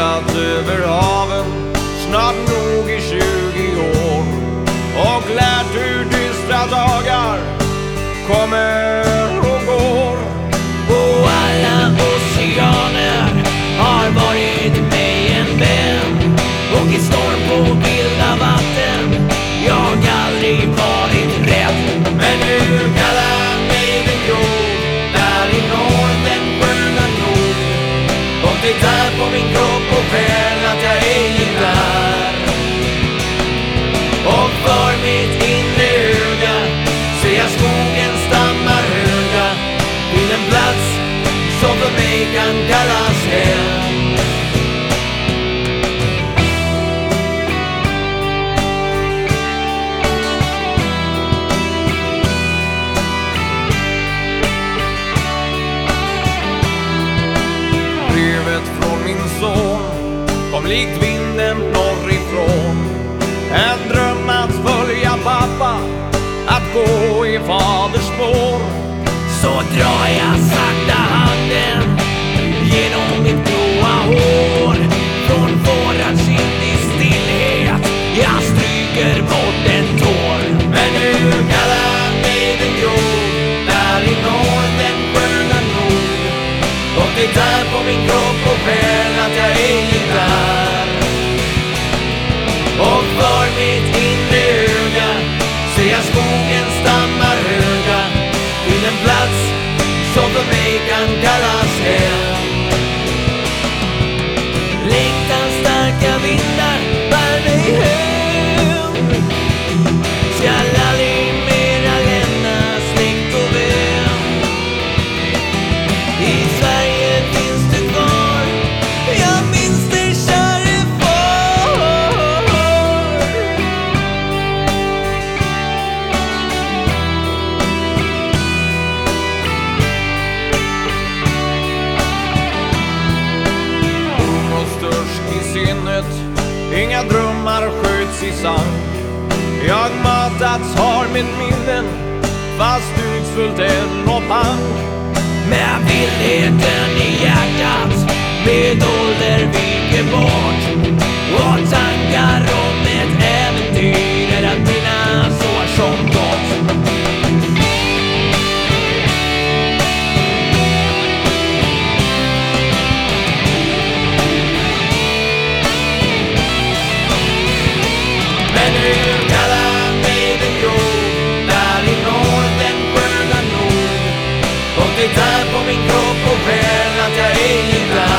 seglat över haven snart nog i 20 år. Och lärt hur dystra dagar kommer kyrkan kallas hem Brevet från min son kom likt vinden norrifrån. En dröm att följa pappa, att gå i faders American Color. sinnet. Inga drömmar sköts i sand Jag matats har med minnen Fast utsvullt eld och pank. Med villheten i hjärtat Med ålder viker bort Och det är på min kropp och själ att jag är ibland.